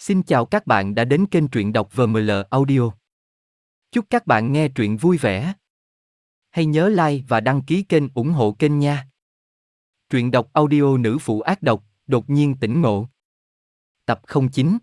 Xin chào các bạn đã đến kênh truyện đọc VML Audio. Chúc các bạn nghe truyện vui vẻ. Hãy nhớ like và đăng ký kênh ủng hộ kênh nha. Truyện đọc audio nữ phụ ác độc, đột nhiên tỉnh ngộ. Tập 09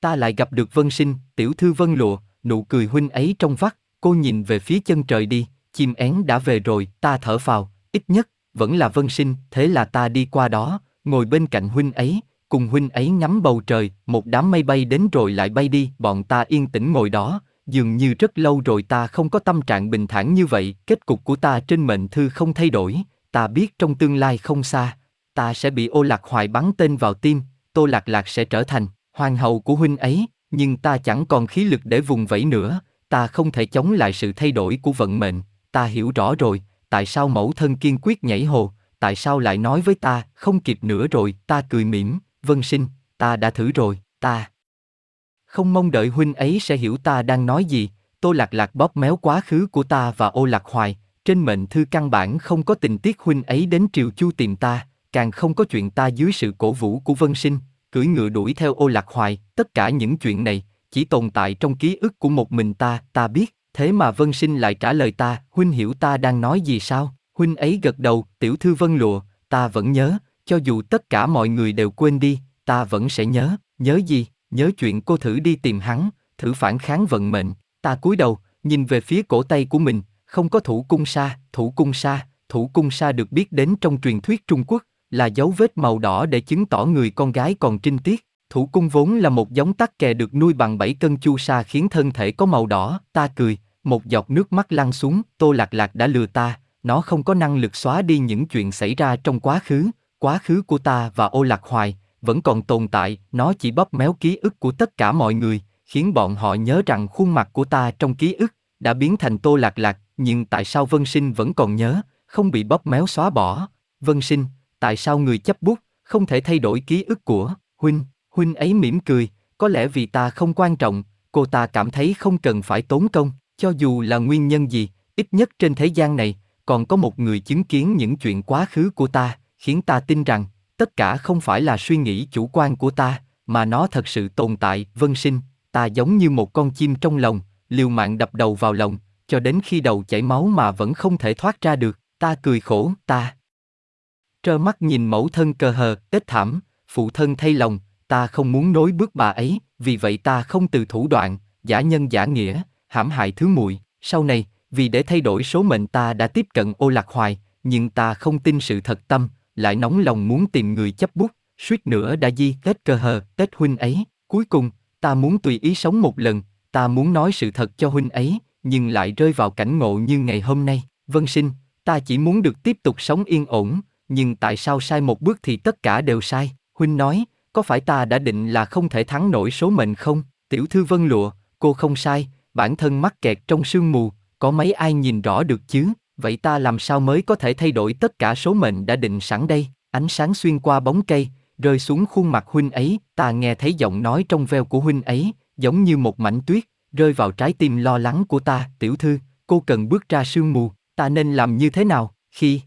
Ta lại gặp được Vân Sinh, tiểu thư Vân Lụa, nụ cười huynh ấy trong vắt, cô nhìn về phía chân trời đi, chim én đã về rồi, ta thở phào, ít nhất, vẫn là Vân Sinh, thế là ta đi qua đó, ngồi bên cạnh huynh ấy, cùng huynh ấy ngắm bầu trời, một đám mây bay đến rồi lại bay đi, bọn ta yên tĩnh ngồi đó, dường như rất lâu rồi ta không có tâm trạng bình thản như vậy, kết cục của ta trên mệnh thư không thay đổi, ta biết trong tương lai không xa, ta sẽ bị ô lạc hoài bắn tên vào tim, tô lạc lạc sẽ trở thành hoàng hậu của huynh ấy, nhưng ta chẳng còn khí lực để vùng vẫy nữa, ta không thể chống lại sự thay đổi của vận mệnh, ta hiểu rõ rồi, tại sao mẫu thân kiên quyết nhảy hồ, tại sao lại nói với ta, không kịp nữa rồi, ta cười mỉm, vân sinh, ta đã thử rồi, ta. Không mong đợi huynh ấy sẽ hiểu ta đang nói gì, tô lạc lạc bóp méo quá khứ của ta và ô lạc hoài, trên mệnh thư căn bản không có tình tiết huynh ấy đến triều chu tìm ta, càng không có chuyện ta dưới sự cổ vũ của vân sinh, cưỡi ngựa đuổi theo ô lạc hoài, tất cả những chuyện này, chỉ tồn tại trong ký ức của một mình ta, ta biết, thế mà vân sinh lại trả lời ta, huynh hiểu ta đang nói gì sao? Huynh ấy gật đầu, tiểu thư vân lụa, ta vẫn nhớ, cho dù tất cả mọi người đều quên đi, ta vẫn sẽ nhớ, nhớ gì, nhớ chuyện cô thử đi tìm hắn, thử phản kháng vận mệnh, ta cúi đầu, nhìn về phía cổ tay của mình, không có thủ cung sa, thủ cung sa, thủ cung sa được biết đến trong truyền thuyết Trung Quốc, là dấu vết màu đỏ để chứng tỏ người con gái còn trinh tiết. Thủ cung vốn là một giống tắc kè được nuôi bằng 7 cân chu sa khiến thân thể có màu đỏ, ta cười, một giọt nước mắt lăn xuống, tô lạc lạc đã lừa ta, nó không có năng lực xóa đi những chuyện xảy ra trong quá khứ, quá khứ của ta và ô lạc hoài, vẫn còn tồn tại, nó chỉ bóp méo ký ức của tất cả mọi người, khiến bọn họ nhớ rằng khuôn mặt của ta trong ký ức đã biến thành tô lạc lạc, nhưng tại sao Vân Sinh vẫn còn nhớ, không bị bóp méo xóa bỏ? Vân Sinh, tại sao người chấp bút, không thể thay đổi ký ức của Huynh? Huynh ấy mỉm cười, có lẽ vì ta không quan trọng, cô ta cảm thấy không cần phải tốn công, cho dù là nguyên nhân gì, ít nhất trên thế gian này, còn có một người chứng kiến những chuyện quá khứ của ta, khiến ta tin rằng, tất cả không phải là suy nghĩ chủ quan của ta, mà nó thật sự tồn tại, vân sinh, ta giống như một con chim trong lòng, liều mạng đập đầu vào lòng, cho đến khi đầu chảy máu mà vẫn không thể thoát ra được, ta cười khổ, ta. Trơ mắt nhìn mẫu thân cờ hờ, tết thảm, phụ thân thay lòng, ta không muốn nối bước bà ấy, vì vậy ta không từ thủ đoạn, giả nhân giả nghĩa, hãm hại thứ muội. Sau này, vì để thay đổi số mệnh ta đã tiếp cận ô lạc hoài, nhưng ta không tin sự thật tâm, lại nóng lòng muốn tìm người chấp bút, suýt nữa đã di tết cơ hờ, tết huynh ấy. Cuối cùng, ta muốn tùy ý sống một lần, ta muốn nói sự thật cho huynh ấy, nhưng lại rơi vào cảnh ngộ như ngày hôm nay. Vân sinh, ta chỉ muốn được tiếp tục sống yên ổn, nhưng tại sao sai một bước thì tất cả đều sai? Huynh nói, có phải ta đã định là không thể thắng nổi số mệnh không? Tiểu thư Vân Lụa, cô không sai, bản thân mắc kẹt trong sương mù, có mấy ai nhìn rõ được chứ? Vậy ta làm sao mới có thể thay đổi tất cả số mệnh đã định sẵn đây? Ánh sáng xuyên qua bóng cây, rơi xuống khuôn mặt huynh ấy, ta nghe thấy giọng nói trong veo của huynh ấy, giống như một mảnh tuyết, rơi vào trái tim lo lắng của ta. Tiểu thư, cô cần bước ra sương mù, ta nên làm như thế nào? Khi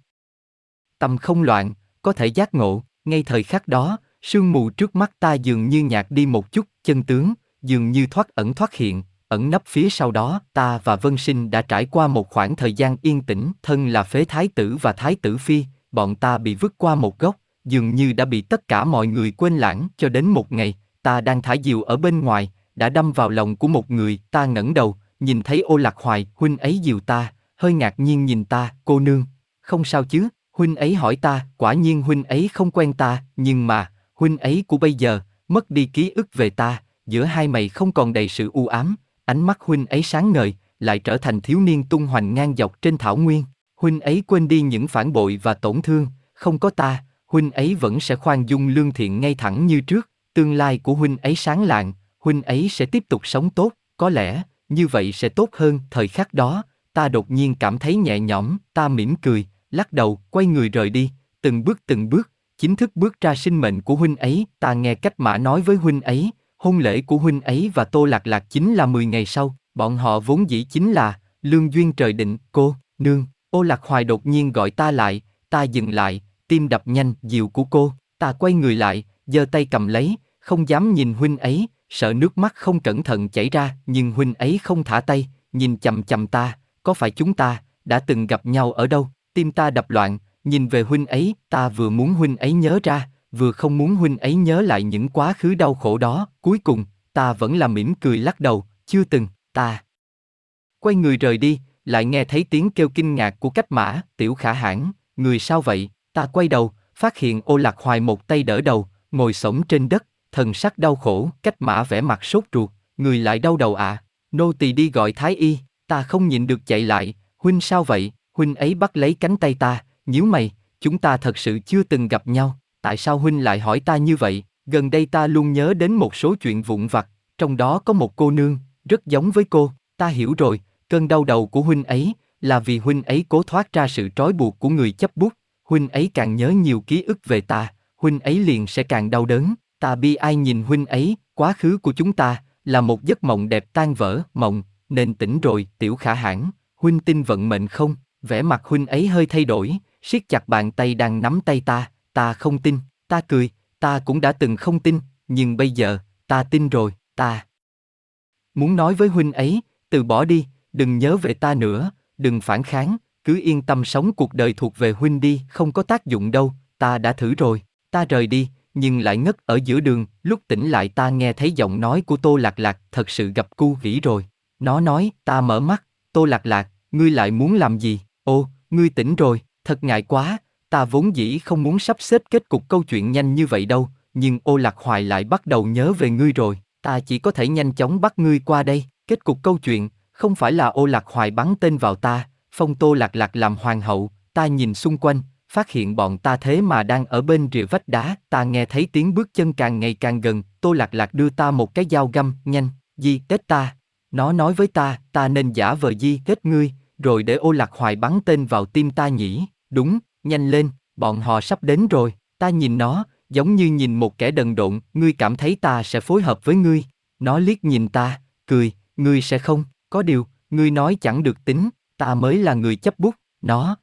tâm không loạn, có thể giác ngộ, ngay thời khắc đó, sương mù trước mắt ta dường như nhạt đi một chút, chân tướng, dường như thoát ẩn thoát hiện, ẩn nấp phía sau đó, ta và Vân Sinh đã trải qua một khoảng thời gian yên tĩnh, thân là phế thái tử và thái tử phi, bọn ta bị vứt qua một góc, dường như đã bị tất cả mọi người quên lãng, cho đến một ngày, ta đang thả diều ở bên ngoài, đã đâm vào lòng của một người, ta ngẩng đầu, nhìn thấy ô lạc hoài, huynh ấy diều ta, hơi ngạc nhiên nhìn ta, cô nương, không sao chứ, huynh ấy hỏi ta, quả nhiên huynh ấy không quen ta, nhưng mà, huynh ấy của bây giờ, mất đi ký ức về ta, giữa hai mày không còn đầy sự u ám, ánh mắt huynh ấy sáng ngời, lại trở thành thiếu niên tung hoành ngang dọc trên thảo nguyên. Huynh ấy quên đi những phản bội và tổn thương, không có ta, huynh ấy vẫn sẽ khoan dung lương thiện ngay thẳng như trước, tương lai của huynh ấy sáng lạng, huynh ấy sẽ tiếp tục sống tốt, có lẽ, như vậy sẽ tốt hơn. Thời khắc đó, ta đột nhiên cảm thấy nhẹ nhõm, ta mỉm cười, lắc đầu, quay người rời đi, từng bước từng bước, chính thức bước ra sinh mệnh của huynh ấy, ta nghe cách mã nói với huynh ấy, hôn lễ của huynh ấy và Tô Lạc Lạc chính là 10 ngày sau, bọn họ vốn dĩ chính là, lương duyên trời định, cô, nương, ô Lạc Hoài đột nhiên gọi ta lại, ta dừng lại, tim đập nhanh, diều của cô, ta quay người lại, giơ tay cầm lấy, không dám nhìn huynh ấy, sợ nước mắt không cẩn thận chảy ra, nhưng huynh ấy không thả tay, nhìn chầm chầm ta, có phải chúng ta đã từng gặp nhau ở đâu? Tim ta đập loạn, nhìn về huynh ấy, ta vừa muốn huynh ấy nhớ ra, vừa không muốn huynh ấy nhớ lại những quá khứ đau khổ đó, cuối cùng, ta vẫn là mỉm cười lắc đầu, chưa từng, ta. Quay người rời đi, lại nghe thấy tiếng kêu kinh ngạc của cách mã, tiểu khả hãn, người sao vậy, ta quay đầu, phát hiện ô lạc hoài một tay đỡ đầu, ngồi sổng trên đất, thần sắc đau khổ, cách mã vẻ mặt sốt ruột, người lại đau đầu ạ, à? nô tỳ đi gọi thái y, ta không nhịn được chạy lại, huynh sao vậy, huynh ấy bắt lấy cánh tay ta, nhíu mày, chúng ta thật sự chưa từng gặp nhau, tại sao huynh lại hỏi ta như vậy, gần đây ta luôn nhớ đến một số chuyện vụn vặt, trong đó có một cô nương, rất giống với cô, ta hiểu rồi, cơn đau đầu của huynh ấy, là vì huynh ấy cố thoát ra sự trói buộc của người chấp bút, huynh ấy càng nhớ nhiều ký ức về ta, huynh ấy liền sẽ càng đau đớn, ta bi ai nhìn huynh ấy, quá khứ của chúng ta, là một giấc mộng đẹp tan vỡ, mộng, nên tỉnh rồi, tiểu khả hãn, huynh tin vận mệnh không, vẻ mặt huynh ấy hơi thay đổi, siết chặt bàn tay đang nắm tay ta, ta không tin, ta cười, ta cũng đã từng không tin, nhưng bây giờ, ta tin rồi, ta. Muốn nói với huynh ấy, từ bỏ đi, đừng nhớ về ta nữa, đừng phản kháng, cứ yên tâm sống cuộc đời thuộc về huynh đi, không có tác dụng đâu, ta đã thử rồi, ta rời đi, nhưng lại ngất ở giữa đường, lúc tỉnh lại ta nghe thấy giọng nói của Tô Lạc Lạc, thật sự gặp cu vĩ rồi. Nó nói, ta mở mắt, Tô Lạc Lạc, ngươi lại muốn làm gì? Ô, ngươi tỉnh rồi, thật ngại quá, ta vốn dĩ không muốn sắp xếp kết cục câu chuyện nhanh như vậy đâu, nhưng ô lạc hoài lại bắt đầu nhớ về ngươi rồi, ta chỉ có thể nhanh chóng bắt ngươi qua đây, kết cục câu chuyện, không phải là ô lạc hoài bắn tên vào ta, phong tô lạc lạc làm hoàng hậu, ta nhìn xung quanh, phát hiện bọn ta thế mà đang ở bên rìa vách đá, ta nghe thấy tiếng bước chân càng ngày càng gần, tô lạc lạc đưa ta một cái dao găm, nhanh, di tết ta. Nó nói với ta, ta nên giả vờ di kết ngươi, rồi để ô lạc hoài bắn tên vào tim ta nhỉ, đúng, nhanh lên, bọn họ sắp đến rồi, ta nhìn nó, giống như nhìn một kẻ đần độn, ngươi cảm thấy ta sẽ phối hợp với ngươi. Nó liếc nhìn ta, cười, ngươi sẽ không, có điều, ngươi nói chẳng được tính, ta mới là người chấp bút, nó.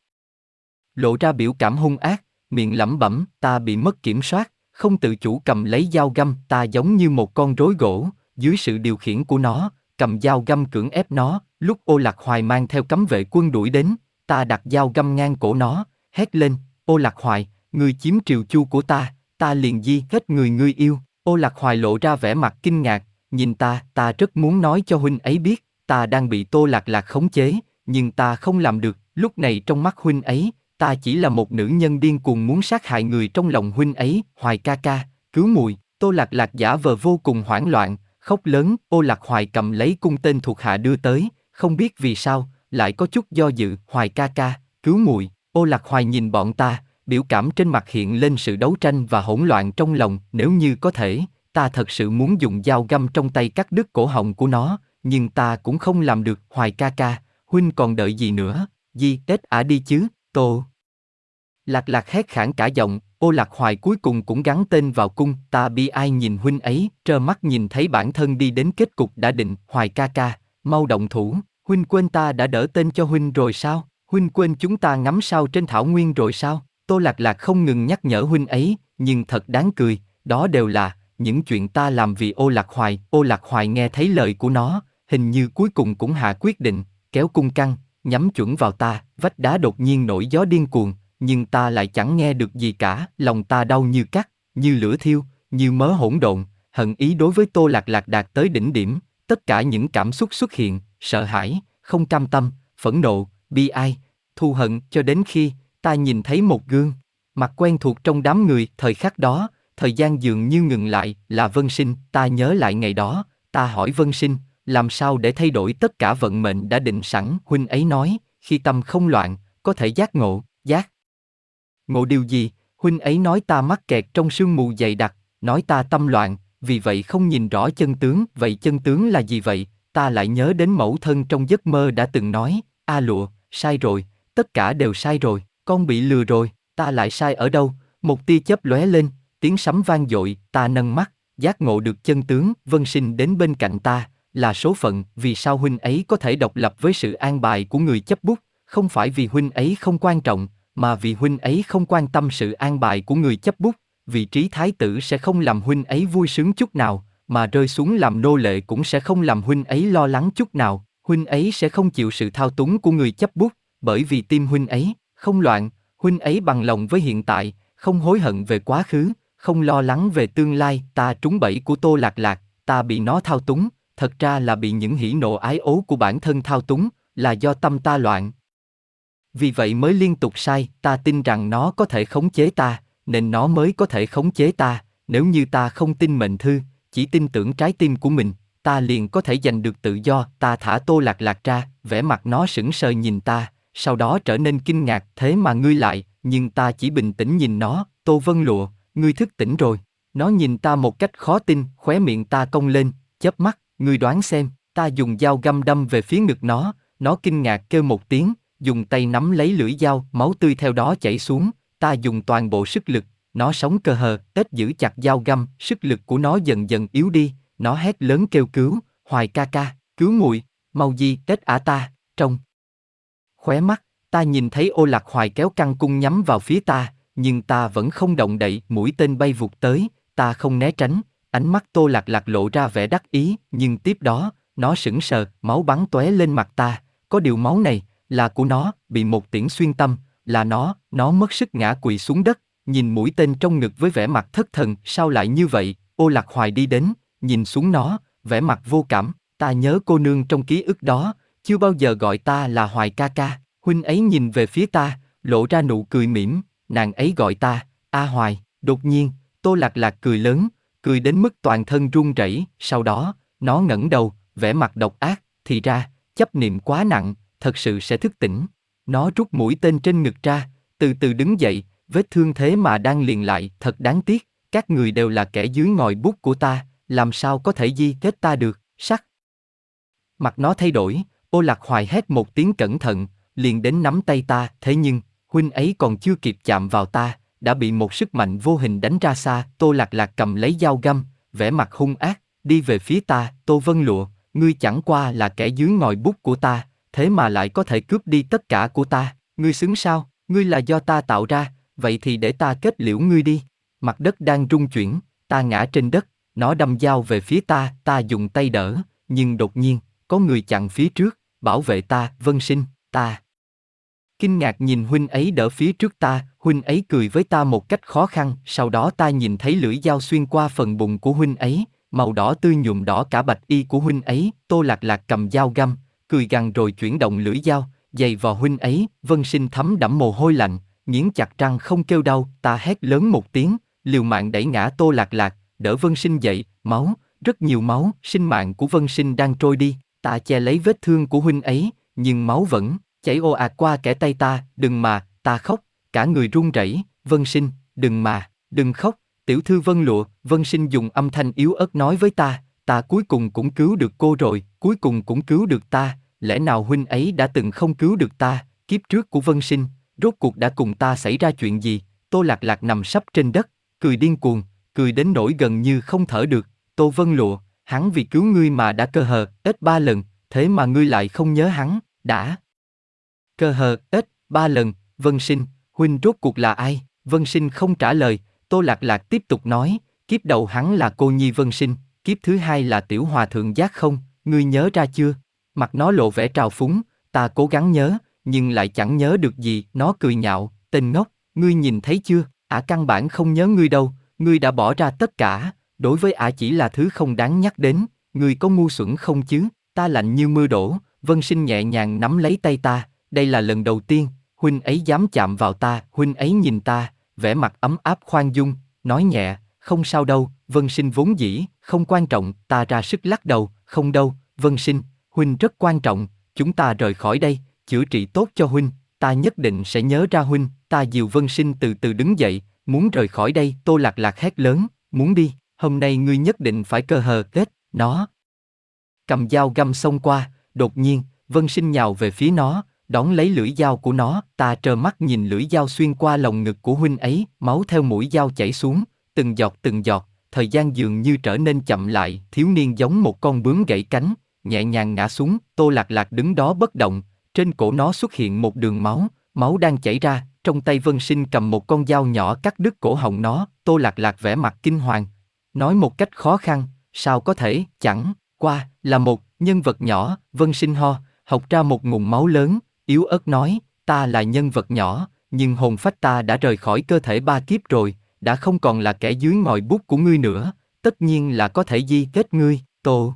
Lộ ra biểu cảm hung ác, miệng lẩm bẩm, ta bị mất kiểm soát, không tự chủ cầm lấy dao găm, ta giống như một con rối gỗ, dưới sự điều khiển của nó, cầm dao găm cưỡng ép nó, lúc ô lạc hoài mang theo cấm vệ quân đuổi đến, ta đặt dao găm ngang cổ nó, hét lên, ô lạc hoài, người chiếm triều chu của ta, ta liền di hết người ngươi yêu, ô lạc hoài lộ ra vẻ mặt kinh ngạc, nhìn ta, ta rất muốn nói cho huynh ấy biết, ta đang bị tô lạc lạc khống chế, nhưng ta không làm được, lúc này trong mắt huynh ấy, ta chỉ là một nữ nhân điên cuồng muốn sát hại người trong lòng huynh ấy, hoài ca ca, cứu mùi, tô lạc lạc giả vờ vô cùng hoảng loạn, khóc lớn, ô lạc hoài cầm lấy cung tên thuộc hạ đưa tới, không biết vì sao, lại có chút do dự, hoài ca ca, cứu mùi, ô lạc hoài nhìn bọn ta, biểu cảm trên mặt hiện lên sự đấu tranh và hỗn loạn trong lòng, nếu như có thể, ta thật sự muốn dùng dao găm trong tay cắt đứt cổ họng của nó, nhưng ta cũng không làm được, hoài ca ca, huynh còn đợi gì nữa, di tết ả đi chứ, tô. Lạc lạc hét khản cả giọng, ô lạc hoài cuối cùng cũng gắn tên vào cung, ta bi ai nhìn huynh ấy, trơ mắt nhìn thấy bản thân đi đến kết cục đã định, hoài ca ca, mau động thủ, huynh quên ta đã đỡ tên cho huynh rồi sao, huynh quên chúng ta ngắm sao trên thảo nguyên rồi sao, tô lạc lạc không ngừng nhắc nhở huynh ấy, nhưng thật đáng cười, đó đều là, những chuyện ta làm vì ô lạc hoài, ô lạc hoài nghe thấy lời của nó, hình như cuối cùng cũng hạ quyết định, kéo cung căng, nhắm chuẩn vào ta, vách đá đột nhiên nổi gió điên cuồng, nhưng ta lại chẳng nghe được gì cả, lòng ta đau như cắt, như lửa thiêu, như mớ hỗn độn, hận ý đối với Tô Lạc Lạc đạt tới đỉnh điểm, tất cả những cảm xúc xuất hiện, sợ hãi, không cam tâm, phẫn nộ, bi ai, thu hận cho đến khi ta nhìn thấy một gương, mặt quen thuộc trong đám người, thời khắc đó, thời gian dường như ngừng lại, là Vân Sinh, ta nhớ lại ngày đó, ta hỏi Vân Sinh, làm sao để thay đổi tất cả vận mệnh đã định sẵn, huynh ấy nói, khi tâm không loạn, có thể giác ngộ, giác Ngộ điều gì, huynh ấy nói ta mắc kẹt trong sương mù dày đặc, nói ta tâm loạn, vì vậy không nhìn rõ chân tướng, vậy chân tướng là gì vậy? Ta lại nhớ đến mẫu thân trong giấc mơ đã từng nói, a lụa, sai rồi, tất cả đều sai rồi, con bị lừa rồi, ta lại sai ở đâu? Một tia chớp lóe lên, tiếng sấm vang dội, ta nâng mắt, giác ngộ được chân tướng, vân sinh đến bên cạnh ta, là số phận, vì sao huynh ấy có thể độc lập với sự an bài của người chấp bút, không phải vì huynh ấy không quan trọng, mà vì huynh ấy không quan tâm sự an bài của người chấp bút, vị trí thái tử sẽ không làm huynh ấy vui sướng chút nào, mà rơi xuống làm nô lệ cũng sẽ không làm huynh ấy lo lắng chút nào, huynh ấy sẽ không chịu sự thao túng của người chấp bút, bởi vì tim huynh ấy không loạn, huynh ấy bằng lòng với hiện tại, không hối hận về quá khứ, không lo lắng về tương lai, ta trúng bẫy của Tô Lạc Lạc, ta bị nó thao túng, thật ra là bị những hỉ nộ ái ố của bản thân thao túng, là do tâm ta loạn. Vì vậy mới liên tục sai, ta tin rằng nó có thể khống chế ta, nên nó mới có thể khống chế ta, nếu như ta không tin mệnh thư, chỉ tin tưởng trái tim của mình, ta liền có thể giành được tự do, ta thả Tô Lạc Lạc ra, vẻ mặt nó sững sờ nhìn ta, sau đó trở nên kinh ngạc, thế mà ngươi lại, nhưng ta chỉ bình tĩnh nhìn nó, Tô Vân Lụa, ngươi thức tỉnh rồi. Nó nhìn ta một cách khó tin, khóe miệng ta cong lên, chớp mắt, ngươi đoán xem, ta dùng dao găm đâm về phía ngực nó, nó kinh ngạc kêu một tiếng, dùng tay nắm lấy lưỡi dao, máu tươi theo đó chảy xuống, ta dùng toàn bộ sức lực, nó sống cơ hờ, tết giữ chặt dao găm, sức lực của nó dần dần yếu đi, nó hét lớn kêu cứu, hoài ca ca, cứu muội, mau di, tết ả ta, trong. Khóe mắt, ta nhìn thấy ô lạc hoài kéo căng cung nhắm vào phía ta, nhưng ta vẫn không động đậy, mũi tên bay vụt tới, ta không né tránh, ánh mắt tô lạc lạc lộ ra vẻ đắc ý, nhưng tiếp đó, nó sững sờ, máu bắn tóe lên mặt ta, có điều máu này, là của nó, bị một tiễn xuyên tâm, là nó, nó mất sức ngã quỵ xuống đất, nhìn mũi tên trong ngực với vẻ mặt thất thần, sao lại như vậy, ô lạc hoài đi đến, nhìn xuống nó, vẻ mặt vô cảm, ta nhớ cô nương trong ký ức đó, chưa bao giờ gọi ta là hoài ca ca, huynh ấy nhìn về phía ta, lộ ra nụ cười mỉm, nàng ấy gọi ta, A Hoài, đột nhiên, Tô Lạc Lạc cười lớn, cười đến mức toàn thân run rẩy, sau đó, nó ngẩng đầu, vẻ mặt độc ác, thì ra, chấp niệm quá nặng, thật sự sẽ thức tỉnh. Nó rút mũi tên trên ngực ra, từ từ đứng dậy, vết thương thế mà đang liền lại, thật đáng tiếc, các người đều là kẻ dưới ngòi bút của ta, làm sao có thể di kết ta được, sắc. Mặt nó thay đổi, ô lạc hoài hét một tiếng cẩn thận, liền đến nắm tay ta, thế nhưng, huynh ấy còn chưa kịp chạm vào ta, đã bị một sức mạnh vô hình đánh ra xa, Tô Lạc Lạc cầm lấy dao găm, vẻ mặt hung ác, đi về phía ta, Tô Vân Lụa, ngươi chẳng qua là kẻ dưới ngòi bút của ta, thế mà lại có thể cướp đi tất cả của ta, ngươi xứng sao, ngươi là do ta tạo ra, vậy thì để ta kết liễu ngươi đi. Mặt đất đang rung chuyển, ta ngã trên đất, nó đâm dao về phía ta, ta dùng tay đỡ, nhưng đột nhiên, có người chặn phía trước, bảo vệ ta, vân sinh, ta. Kinh ngạc nhìn huynh ấy đỡ phía trước ta, huynh ấy cười với ta một cách khó khăn, sau đó ta nhìn thấy lưỡi dao xuyên qua phần bụng của huynh ấy, màu đỏ tươi nhuộm đỏ cả bạch y của huynh ấy, tô lạc lạc cầm dao găm, cười gằn rồi chuyển động lưỡi dao, dày vào huynh ấy, vân sinh thấm đẫm mồ hôi lạnh, nghiến chặt răng không kêu đau, ta hét lớn một tiếng, liều mạng đẩy ngã tô lạc lạc, đỡ vân sinh dậy, máu, rất nhiều máu, sinh mạng của vân sinh đang trôi đi, ta che lấy vết thương của huynh ấy, nhưng máu vẫn chảy ồ ạt qua kẻ tay ta, đừng mà, ta khóc, cả người run rẩy, vân sinh, đừng mà, đừng khóc, tiểu thư vân lụa, vân sinh dùng âm thanh yếu ớt nói với ta, ta cuối cùng cũng cứu được cô rồi, cuối cùng cũng cứu được ta, lẽ nào huynh ấy đã từng không cứu được ta, kiếp trước của vân sinh, rốt cuộc đã cùng ta xảy ra chuyện gì, tô lạc lạc nằm sắp trên đất, cười điên cuồng, cười đến nỗi gần như không thở được, tô vân lụa, hắn vì cứu ngươi mà đã cơ hờ, ít ba lần, thế mà ngươi lại không nhớ hắn, đã. Cơ hờ, ít, ba lần, vân sinh, huynh rốt cuộc là ai, vân sinh không trả lời, tô lạc lạc tiếp tục nói, kiếp đầu hắn là cô nhi vân sinh, kiếp thứ hai là tiểu hòa thượng giác không, ngươi nhớ ra chưa? Mặt nó lộ vẻ trào phúng, ta cố gắng nhớ, nhưng lại chẳng nhớ được gì, nó cười nhạo, tên ngốc, ngươi nhìn thấy chưa, ả căn bản không nhớ ngươi đâu, ngươi đã bỏ ra tất cả, đối với ả chỉ là thứ không đáng nhắc đến, ngươi có ngu xuẩn không chứ, ta lạnh như mưa đổ, vân sinh nhẹ nhàng nắm lấy tay ta, đây là lần đầu tiên, huynh ấy dám chạm vào ta, huynh ấy nhìn ta, vẻ mặt ấm áp khoan dung, nói nhẹ, không sao đâu, vân sinh vốn dĩ, không quan trọng, ta ra sức lắc đầu, không đâu, vân sinh, huynh rất quan trọng, chúng ta rời khỏi đây, chữa trị tốt cho huynh, ta nhất định sẽ nhớ ra huynh, ta dìu vân sinh từ từ đứng dậy, muốn rời khỏi đây, tô lạc lạc hét lớn, muốn đi, hôm nay ngươi nhất định phải cơ hờ kết, nó. Cầm dao găm xông qua, đột nhiên, vân sinh nhào về phía nó, đón lấy lưỡi dao của nó, ta trơ mắt nhìn lưỡi dao xuyên qua lồng ngực của huynh ấy, máu theo mũi dao chảy xuống, từng giọt từng giọt, thời gian dường như trở nên chậm lại, thiếu niên giống một con bướm gãy cánh, nhẹ nhàng ngã xuống, tô lạc lạc đứng đó bất động, trên cổ nó xuất hiện một đường máu, máu đang chảy ra, trong tay Vân Sinh cầm một con dao nhỏ cắt đứt cổ họng nó, Tô Lạc Lạc vẻ mặt kinh hoàng. Nói một cách khó khăn, sao có thể, chẳng, qua, là một, nhân vật nhỏ, Vân Sinh ho, học ra một nguồn máu lớn, yếu ớt nói, ta là nhân vật nhỏ, nhưng hồn phách ta đã rời khỏi cơ thể ba kiếp rồi, đã không còn là kẻ dưới ngòi bút của ngươi nữa, tất nhiên là có thể di kết ngươi, Tô.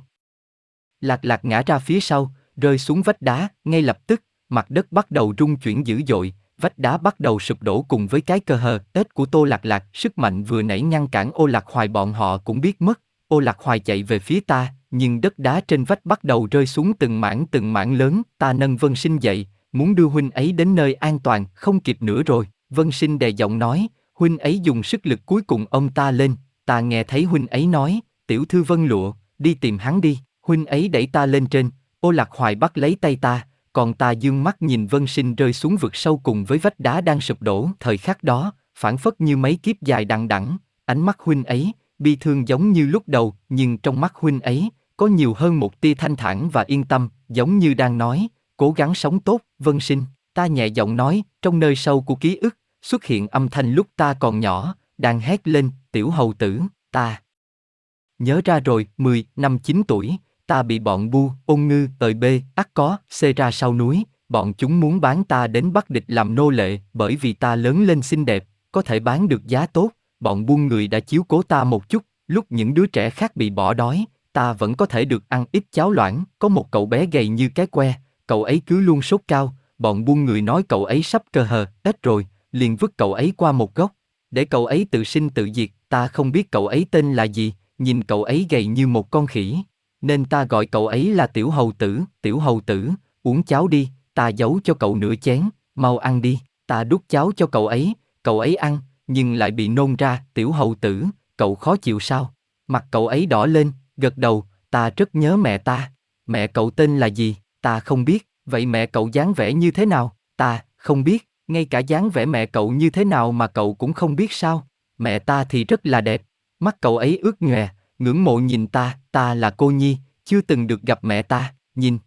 Lạc lạc ngã ra phía sau, rơi xuống vách đá, ngay lập tức, mặt đất bắt đầu rung chuyển dữ dội, vách đá bắt đầu sụp đổ cùng với cái cơ hờ. Tết của Tô Lạc Lạc, sức mạnh vừa nãy ngăn cản ô lạc hoài bọn họ cũng biết mất, ô lạc hoài chạy về phía ta, nhưng đất đá trên vách bắt đầu rơi xuống từng mảng từng mảng lớn, ta nâng Vân Sinh dậy, muốn đưa huynh ấy đến nơi an toàn, không kịp nữa rồi, Vân Sinh đè giọng nói, huynh ấy dùng sức lực cuối cùng ông ta lên, ta nghe thấy huynh ấy nói, tiểu thư Vân Lụa, đi tìm hắn đi, huynh ấy đẩy ta lên trên, ô lạc hoài bắt lấy tay ta, còn ta dương mắt nhìn Vân Sinh rơi xuống vực sâu cùng với vách đá đang sụp đổ, thời khắc đó, phản phất như mấy kiếp dài đằng đẵng, ánh mắt huynh ấy, bi thương giống như lúc đầu, nhưng trong mắt huynh ấy, có nhiều hơn một tia thanh thản và yên tâm, giống như đang nói, cố gắng sống tốt, Vân Sinh, ta nhẹ giọng nói, trong nơi sâu của ký ức, xuất hiện âm thanh lúc ta còn nhỏ, đang hét lên, tiểu hầu tử, ta. Nhớ ra rồi, 10, năm 9 tuổi, ta bị bọn bu, ôn ngư, tời bê, ắt có, xê ra sau núi, bọn chúng muốn bán ta đến bắt Địch làm nô lệ, bởi vì ta lớn lên xinh đẹp, có thể bán được giá tốt, bọn buôn người đã chiếu cố ta một chút, lúc những đứa trẻ khác bị bỏ đói, ta vẫn có thể được ăn ít cháo loãng, có một cậu bé gầy như cái que, cậu ấy cứ luôn sốt cao, bọn buôn người nói cậu ấy sắp cơ hờ, ít rồi, liền vứt cậu ấy qua một góc, để cậu ấy tự sinh tự diệt, ta không biết cậu ấy tên là gì, nhìn cậu ấy gầy như một con khỉ, nên ta gọi cậu ấy là tiểu hầu tử, tiểu hầu tử, uống cháo đi, ta giấu cho cậu nửa chén, mau ăn đi, ta đút cháo cho cậu ấy, cậu ấy ăn, nhưng lại bị nôn ra, tiểu hầu tử, cậu khó chịu sao? Mặt cậu ấy đỏ lên, gật đầu, ta rất nhớ mẹ ta, mẹ cậu tên là gì, ta không biết, vậy mẹ cậu dáng vẻ như thế nào, ta, không biết, ngay cả dáng vẻ mẹ cậu như thế nào mà cậu cũng không biết sao, mẹ ta thì rất là đẹp, mắt cậu ấy ướt nhòe, ngưỡng mộ nhìn ta, ta là cô Nhi, chưa từng được gặp mẹ ta, nhìn.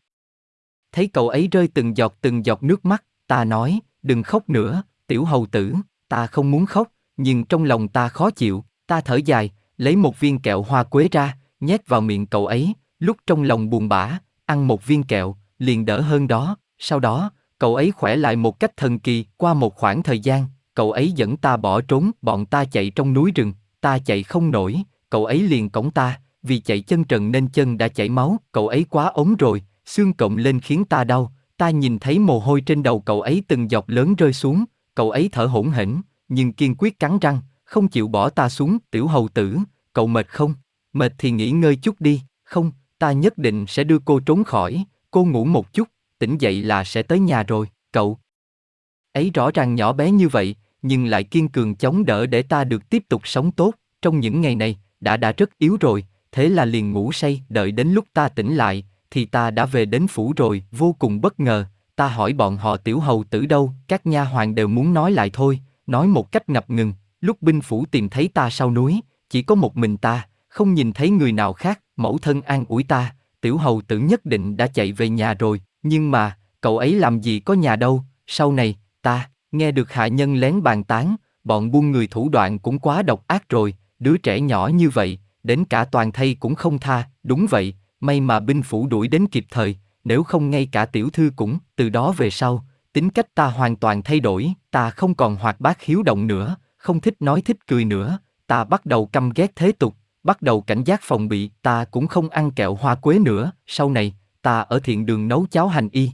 Thấy cậu ấy rơi từng giọt từng giọt nước mắt, ta nói, đừng khóc nữa, tiểu hầu tử, ta không muốn khóc, nhưng trong lòng ta khó chịu, ta thở dài, lấy một viên kẹo hoa quế ra, nhét vào miệng cậu ấy, lúc trong lòng buồn bã, ăn một viên kẹo, liền đỡ hơn đó, sau đó, cậu ấy khỏe lại một cách thần kỳ, qua một khoảng thời gian, cậu ấy dẫn ta bỏ trốn, bọn ta chạy trong núi rừng, ta chạy không nổi, cậu ấy liền cõng ta, vì chạy chân trần nên chân đã chảy máu, cậu ấy quá ốm rồi, xương cộng lên khiến ta đau, ta nhìn thấy mồ hôi trên đầu cậu ấy từng giọt lớn rơi xuống, cậu ấy thở hổn hển, nhưng kiên quyết cắn răng, không chịu bỏ ta xuống, tiểu hầu tử, cậu mệt không? Mệt thì nghỉ ngơi chút đi, không, ta nhất định sẽ đưa cô trốn khỏi, cô ngủ một chút, tỉnh dậy là sẽ tới nhà rồi, cậu. Ấy rõ ràng nhỏ bé như vậy, nhưng lại kiên cường chống đỡ để ta được tiếp tục sống tốt, trong những ngày này, đã đã rất yếu rồi, thế là liền ngủ say, đợi đến lúc ta tỉnh lại, thì ta đã về đến phủ rồi, vô cùng bất ngờ, ta hỏi bọn họ tiểu hầu tử đâu, các nha hoàng đều muốn nói lại thôi, nói một cách ngập ngừng, lúc binh phủ tìm thấy ta sau núi, chỉ có một mình ta, không nhìn thấy người nào khác, mẫu thân an ủi ta, tiểu hầu tử nhất định đã chạy về nhà rồi, nhưng mà, cậu ấy làm gì có nhà đâu, sau này, ta, nghe được hạ nhân lén bàn tán, bọn buôn người thủ đoạn cũng quá độc ác rồi, đứa trẻ nhỏ như vậy, đến cả toàn thây cũng không tha, đúng vậy, may mà binh phủ đuổi đến kịp thời, nếu không ngay cả tiểu thư cũng, từ đó về sau, tính cách ta hoàn toàn thay đổi, ta không còn hoạt bát hiếu động nữa, không thích nói thích cười nữa, ta bắt đầu căm ghét thế tục, bắt đầu cảnh giác phòng bị, ta cũng không ăn kẹo hoa quế nữa, sau này, ta ở thiện đường nấu cháo hành y.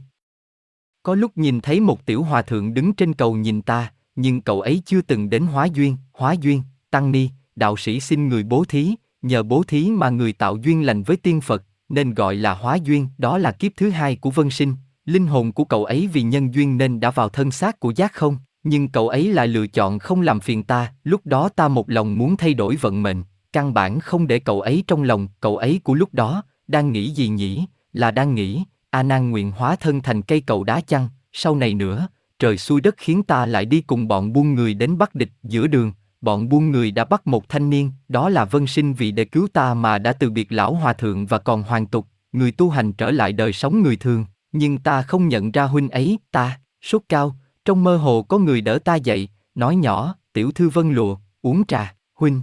Có lúc nhìn thấy một tiểu hòa thượng đứng trên cầu nhìn ta, nhưng cậu ấy chưa từng đến hóa duyên, hóa duyên, tăng ni, đạo sĩ xin người bố thí, nhờ bố thí mà người tạo duyên lành với tiên Phật, nên gọi là hóa duyên, đó là kiếp thứ hai của Vân Sinh. Linh hồn của cậu ấy vì nhân duyên nên đã vào thân xác của giác không, nhưng cậu ấy lại lựa chọn không làm phiền ta, lúc đó ta một lòng muốn thay đổi vận mệnh, căn bản không để cậu ấy trong lòng, cậu ấy của lúc đó, đang nghĩ gì nhỉ, là đang nghĩ, A Nan nguyện hóa thân thành cây cầu đá chăng, sau này nữa, trời xui đất khiến ta lại đi cùng bọn buôn người đến bắt địch giữa đường, bọn buôn người đã bắt một thanh niên, đó là Vân Sinh vì để cứu ta mà đã từ biệt lão hòa thượng và còn hoàn tục, người tu hành trở lại đời sống người thường, nhưng ta không nhận ra huynh ấy, ta, sốt cao, Trong mơ hồ có người đỡ ta dậy, nói nhỏ, tiểu thư vân lụa, uống trà, huynh.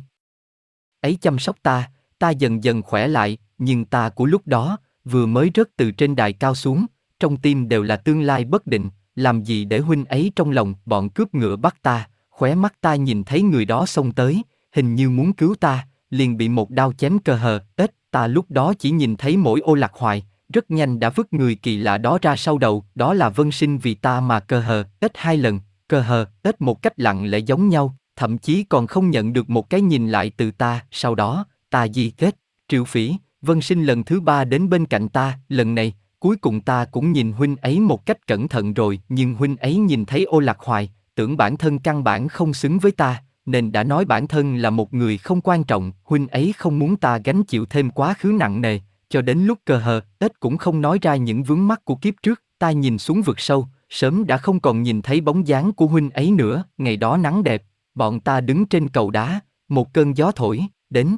Ấy chăm sóc ta, ta dần dần khỏe lại, nhưng ta của lúc đó, vừa mới rớt từ trên đài cao xuống, trong tim đều là tương lai bất định, làm gì để huynh ấy trong lòng, bọn cướp ngựa bắt ta, khóe mắt ta nhìn thấy người đó xông tới, hình như muốn cứu ta, liền bị một đao chém cơ hờ, ếch, ta lúc đó chỉ nhìn thấy mỗi ô lạc hoài, rất nhanh đã vứt người kỳ lạ đó ra sau đầu, đó là vân sinh vì ta mà cơ hờ, ếch hai lần, cơ hờ, ếch một cách lặng lẽ giống nhau, thậm chí còn không nhận được một cái nhìn lại từ ta, sau đó, ta di kết, triệu phỉ, vân sinh lần thứ ba đến bên cạnh ta, lần này, cuối cùng ta cũng nhìn huynh ấy một cách cẩn thận rồi, nhưng huynh ấy nhìn thấy ô lạc hoài, tưởng bản thân căn bản không xứng với ta, nên đã nói bản thân là một người không quan trọng, huynh ấy không muốn ta gánh chịu thêm quá khứ nặng nề, cho đến lúc cờ hờ, Tết cũng không nói ra những vướng mắc của kiếp trước, ta nhìn xuống vực sâu, sớm đã không còn nhìn thấy bóng dáng của huynh ấy nữa, ngày đó nắng đẹp, bọn ta đứng trên cầu đá, một cơn gió thổi, đến.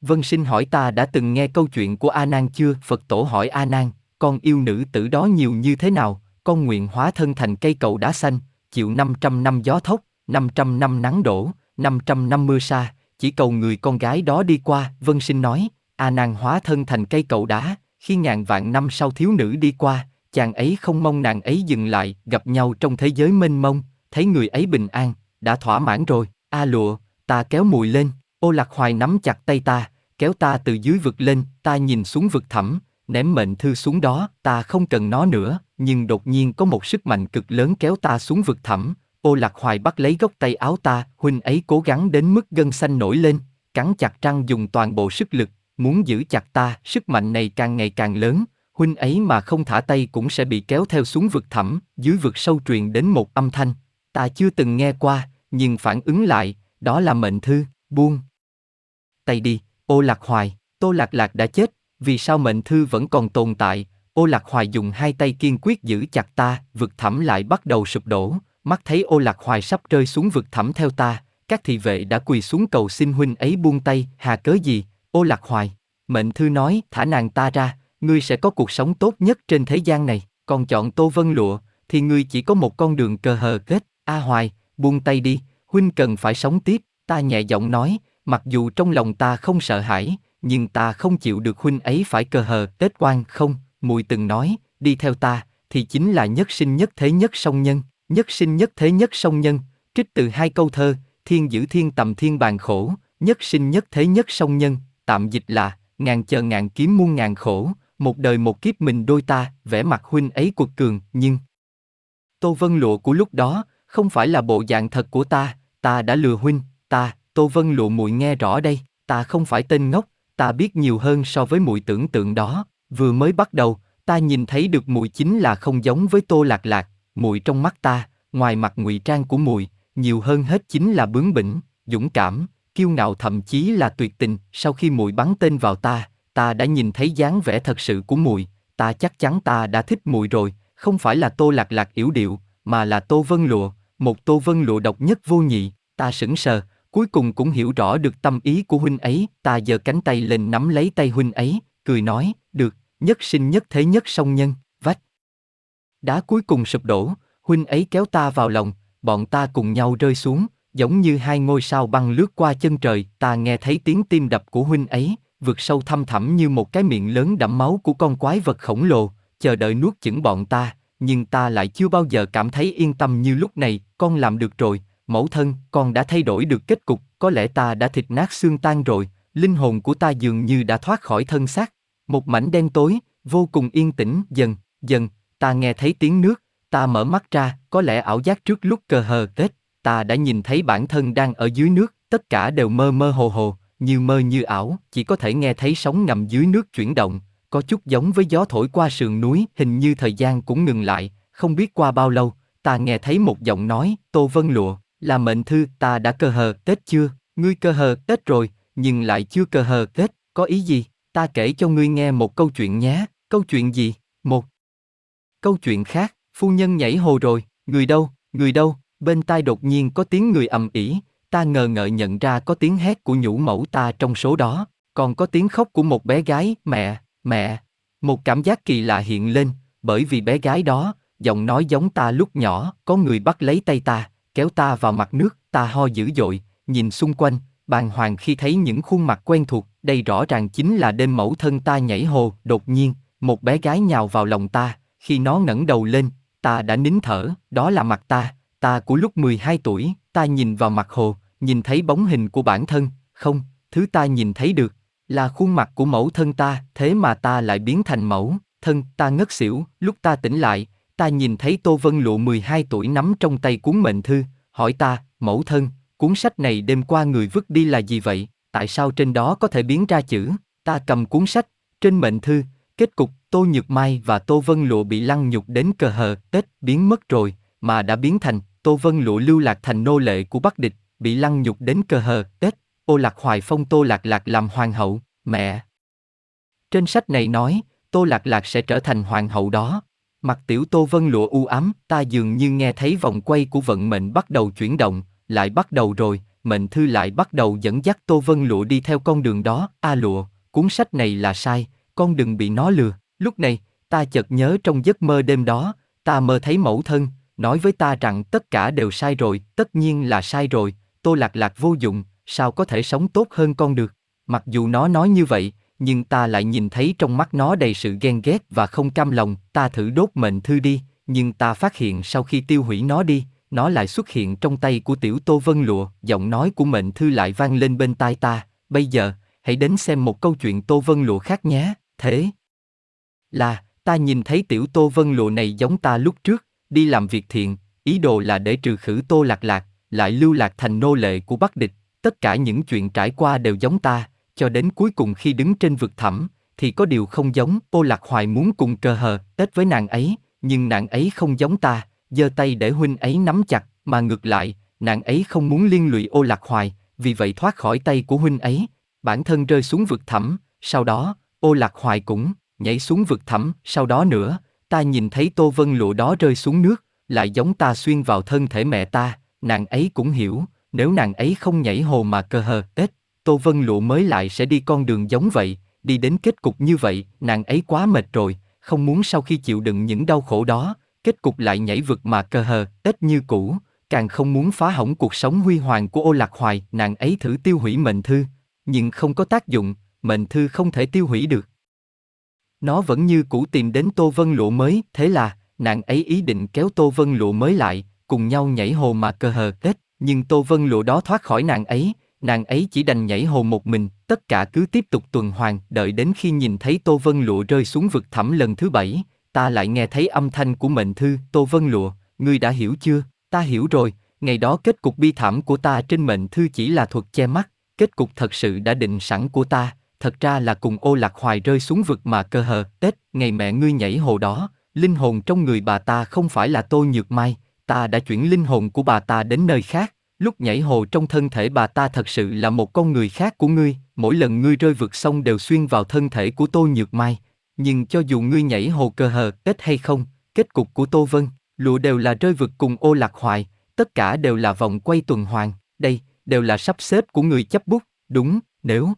Vân Sinh hỏi ta đã từng nghe câu chuyện của A Nan chưa? Phật tổ hỏi A Nan, con yêu nữ tử đó nhiều như thế nào? Con nguyện hóa thân thành cây cầu đá xanh, chịu 500 năm gió thốc, 500 năm nắng đổ, 500 năm mưa sa, chỉ cầu người con gái đó đi qua, Vân Sinh nói, A nàng hóa thân thành cây cầu đá, khi ngàn vạn năm sau thiếu nữ đi qua, chàng ấy không mong nàng ấy dừng lại, gặp nhau trong thế giới mênh mông, thấy người ấy bình an, đã thỏa mãn rồi, A lụa, ta kéo mùi lên, ô lạc hoài nắm chặt tay ta, kéo ta từ dưới vực lên, ta nhìn xuống vực thẳm, ném mệnh thư xuống đó, ta không cần nó nữa, nhưng đột nhiên có một sức mạnh cực lớn kéo ta xuống vực thẳm, ô lạc hoài bắt lấy góc tay áo ta, huynh ấy cố gắng đến mức gân xanh nổi lên, cắn chặt răng dùng toàn bộ sức lực, muốn giữ chặt ta, sức mạnh này càng ngày càng lớn, huynh ấy mà không thả tay cũng sẽ bị kéo theo xuống vực thẳm, dưới vực sâu truyền đến một âm thanh, ta chưa từng nghe qua, nhưng phản ứng lại, đó là mệnh thư, buông. Tay đi, ô lạc hoài, tô lạc lạc đã chết, vì sao mệnh thư vẫn còn tồn tại, ô lạc hoài dùng hai tay kiên quyết giữ chặt ta, vực thẳm lại bắt đầu sụp đổ, mắt thấy ô lạc hoài sắp rơi xuống vực thẳm theo ta, các thị vệ đã quỳ xuống cầu xin huynh ấy buông tay, hà cớ gì, ô lạc hoài. Mệnh thư nói, thả nàng ta ra, ngươi sẽ có cuộc sống tốt nhất trên thế gian này, còn chọn tô vân lụa, thì ngươi chỉ có một con đường cờ hờ kết, a hoài, buông tay đi, huynh cần phải sống tiếp, ta nhẹ giọng nói, mặc dù trong lòng ta không sợ hãi, nhưng ta không chịu được huynh ấy phải cờ hờ, tết quan không, mùi từng nói, đi theo ta, thì chính là nhất sinh nhất thế nhất song nhân, nhất sinh nhất thế nhất song nhân, trích từ hai câu thơ, thiên giữ thiên tầm thiên bàn khổ, nhất sinh nhất thế nhất song nhân, tạm dịch là, ngàn chờ ngàn kiếm muôn ngàn khổ, một đời một kiếp mình đôi ta, vẻ mặt huynh ấy cuộc cường, nhưng... Tô Vân Lụa của lúc đó, không phải là bộ dạng thật của ta, ta đã lừa huynh, ta, Tô Vân Lụa muội nghe rõ đây, ta không phải tên ngốc, ta biết nhiều hơn so với mùi tưởng tượng đó, vừa mới bắt đầu, ta nhìn thấy được mùi chính là không giống với Tô Lạc Lạc, mùi trong mắt ta, ngoài mặt ngụy trang của mùi, nhiều hơn hết chính là bướng bỉnh, dũng cảm, kiêu ngạo thậm chí là tuyệt tình, sau khi mùi bắn tên vào ta, ta đã nhìn thấy dáng vẻ thật sự của mùi. ta chắc chắn ta đã thích mùi rồi, không phải là Tô Lạc Lạc yểu điệu, mà là Tô Vân Lụa, một Tô Vân Lụa độc nhất vô nhị, ta sững sờ, cuối cùng cũng hiểu rõ được tâm ý của huynh ấy, ta giơ cánh tay lên nắm lấy tay huynh ấy, cười nói, được, nhất sinh nhất thế nhất song nhân, vách. Đá cuối cùng sụp đổ, huynh ấy kéo ta vào lòng, bọn ta cùng nhau rơi xuống, giống như hai ngôi sao băng lướt qua chân trời, ta nghe thấy tiếng tim đập của huynh ấy, vượt sâu thăm thẳm như một cái miệng lớn đẫm máu của con quái vật khổng lồ, chờ đợi nuốt chửng bọn ta, nhưng ta lại chưa bao giờ cảm thấy yên tâm như lúc này, con làm được rồi, mẫu thân, con đã thay đổi được kết cục, có lẽ ta đã thịt nát xương tan rồi, linh hồn của ta dường như đã thoát khỏi thân xác. Một mảnh đen tối, vô cùng yên tĩnh, dần, dần, ta nghe thấy tiếng nước, ta mở mắt ra, có lẽ ảo giác trước lúc cờ hờ Tết, ta đã nhìn thấy bản thân đang ở dưới nước, tất cả đều mơ mơ hồ hồ, như mơ như ảo, chỉ có thể nghe thấy sóng ngầm dưới nước chuyển động, có chút giống với gió thổi qua sườn núi, hình như thời gian cũng ngừng lại, không biết qua bao lâu, ta nghe thấy một giọng nói, Tô Vân Lụa, là mệnh thư, ta đã cơ hờ Tết chưa, ngươi cơ hờ Tết rồi, nhưng lại chưa cơ hờ Tết, có ý gì, ta kể cho ngươi nghe một câu chuyện nhé, câu chuyện gì, một. Câu chuyện khác, phu nhân nhảy hồ rồi, người đâu, người đâu, bên tai đột nhiên có tiếng người ầm ĩ, ta ngờ ngợ nhận ra có tiếng hét của nhũ mẫu ta trong số đó, còn có tiếng khóc của một bé gái, mẹ, mẹ. Một cảm giác kỳ lạ hiện lên, bởi vì bé gái đó, giọng nói giống ta lúc nhỏ, có người bắt lấy tay ta, kéo ta vào mặt nước, ta ho dữ dội, nhìn xung quanh, bàng hoàng khi thấy những khuôn mặt quen thuộc, đây rõ ràng chính là đêm mẫu thân ta nhảy hồ, đột nhiên, một bé gái nhào vào lòng ta, khi nó ngẩng đầu lên, ta đã nín thở, đó là mặt ta, ta của lúc 12 tuổi, ta nhìn vào mặt hồ, nhìn thấy bóng hình của bản thân, không, thứ ta nhìn thấy được, là khuôn mặt của mẫu thân ta, thế mà ta lại biến thành mẫu, thân, ta ngất xỉu, lúc ta tỉnh lại, ta nhìn thấy Tô Vân Lụ 12 tuổi nắm trong tay cuốn mệnh thư, hỏi ta, mẫu thân, cuốn sách này đêm qua người vứt đi là gì vậy, tại sao trên đó có thể biến ra chữ, ta cầm cuốn sách, trên mệnh thư, kết cục, Tô Nhược Mai và Tô Vân lụa bị lăng nhục đến cờ hờ, Tết, biến mất rồi, mà đã biến thành, Tô Vân lụa lưu lạc thành nô lệ của Bắc Địch, bị lăng nhục đến cờ hờ, Tết, ô lạc hoài phong Tô Lạc Lạc làm hoàng hậu, mẹ. Trên sách này nói, Tô Lạc Lạc sẽ trở thành hoàng hậu đó. Mặt tiểu Tô Vân Lụa u ám, ta dường như nghe thấy vòng quay của vận mệnh bắt đầu chuyển động, lại bắt đầu rồi, mệnh thư lại bắt đầu dẫn dắt Tô Vân Lụa đi theo con đường đó, a lụa, cuốn sách này là sai, con đừng bị nó lừa. Lúc này, ta chợt nhớ trong giấc mơ đêm đó, ta mơ thấy mẫu thân, nói với ta rằng tất cả đều sai rồi, tất nhiên là sai rồi, Tô Lạc Lạc vô dụng, sao có thể sống tốt hơn con được. Mặc dù nó nói như vậy, nhưng ta lại nhìn thấy trong mắt nó đầy sự ghen ghét và không cam lòng, ta thử đốt mệnh thư đi, nhưng ta phát hiện sau khi tiêu hủy nó đi, nó lại xuất hiện trong tay của tiểu Tô Vân Lụa, giọng nói của mệnh thư lại vang lên bên tai ta, bây giờ, hãy đến xem một câu chuyện Tô Vân Lụa khác nhé, thế là, ta nhìn thấy tiểu Tô Vân Lụa này giống ta lúc trước, đi làm việc thiện, ý đồ là để trừ khử Tô Lạc Lạc, lại lưu lạc thành nô lệ của Bắc Địch, tất cả những chuyện trải qua đều giống ta, cho đến cuối cùng khi đứng trên vực thẳm, thì có điều không giống, ô lạc hoài muốn cùng cờ hờ, tết với nàng ấy, nhưng nàng ấy không giống ta, giơ tay để huynh ấy nắm chặt, mà ngược lại, nàng ấy không muốn liên lụy ô lạc hoài, vì vậy thoát khỏi tay của huynh ấy, bản thân rơi xuống vực thẳm, sau đó, ô lạc hoài cũng nhảy xuống vực thẳm, sau đó nữa, ta nhìn thấy tô vân lụa đó rơi xuống nước, lại giống ta xuyên vào thân thể mẹ ta, nàng ấy cũng hiểu, nếu nàng ấy không nhảy hồ mà cơ hờ, Tết, Tô Vân Lụa mới lại sẽ đi con đường giống vậy, đi đến kết cục như vậy, nàng ấy quá mệt rồi, không muốn sau khi chịu đựng những đau khổ đó, kết cục lại nhảy vực mà cơ hờ, Tết như cũ, càng không muốn phá hỏng cuộc sống huy hoàng của ô lạc hoài, nàng ấy thử tiêu hủy mệnh thư, nhưng không có tác dụng, mệnh thư không thể tiêu hủy được. Nó vẫn như cũ tìm đến Tô Vân Lụa mới, thế là, nàng ấy ý định kéo Tô Vân Lụa mới lại, cùng nhau nhảy hồ mà cơ hờ, Tết. Nhưng Tô Vân Lụa đó thoát khỏi nàng ấy, nàng ấy chỉ đành nhảy hồ một mình, tất cả cứ tiếp tục tuần hoàn, đợi đến khi nhìn thấy Tô Vân Lụa rơi xuống vực thẳm lần thứ bảy, ta lại nghe thấy âm thanh của mệnh thư, Tô Vân Lụa, ngươi đã hiểu chưa? Ta hiểu rồi, ngày đó kết cục bi thảm của ta trên mệnh thư chỉ là thuật che mắt, kết cục thật sự đã định sẵn của ta, thật ra là cùng ô lạc hoài rơi xuống vực mà cơ hờ, Tết, ngày mẹ ngươi nhảy hồ đó, linh hồn trong người bà ta không phải là Tô Nhược Mai, ta đã chuyển linh hồn của bà ta đến nơi khác, lúc nhảy hồ trong thân thể bà ta thật sự là một con người khác của ngươi, mỗi lần ngươi rơi vượt sông đều xuyên vào thân thể của Tô Nhược Mai. Nhưng cho dù ngươi nhảy hồ cơ hờ, ít hay không, kết cục của Tô Vân, lụa đều là rơi vực cùng ô lạc hoài, tất cả đều là vòng quay tuần hoàn, đây, đều là sắp xếp của người chấp bút, đúng, nếu